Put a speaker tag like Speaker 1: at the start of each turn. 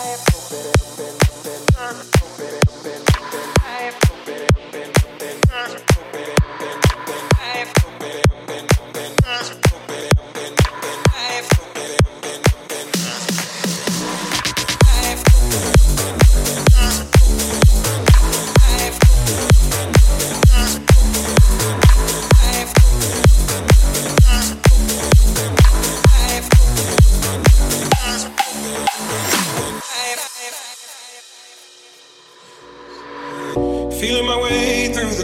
Speaker 1: I am.